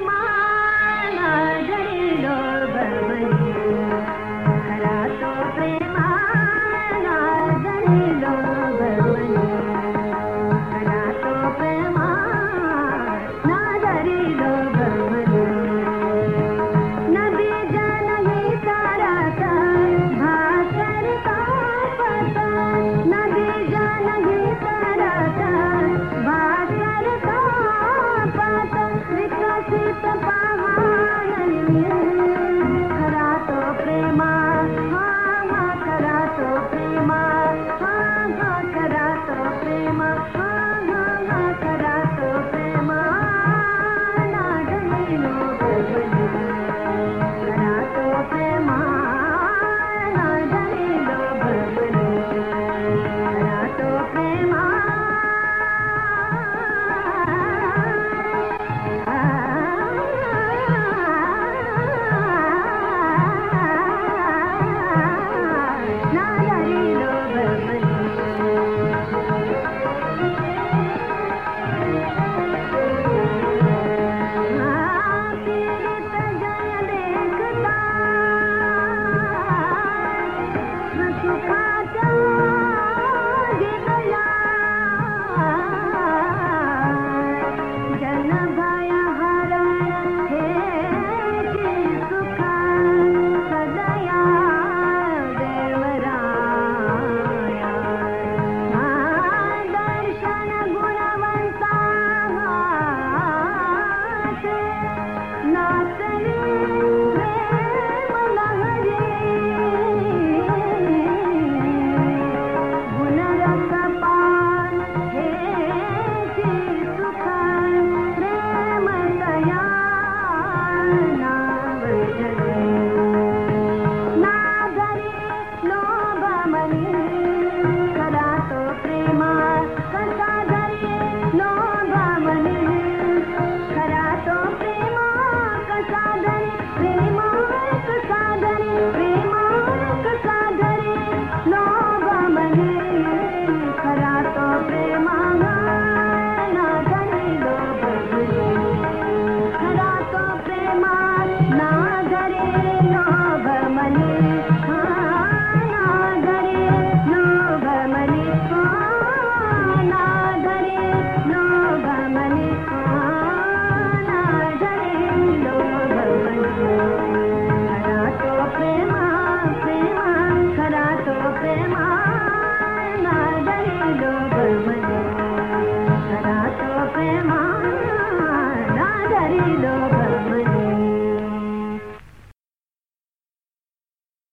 妈妈。me. love.